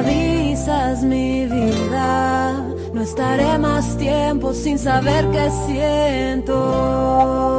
avisas mi vida, no estaré más tiempo sin saber qué siento.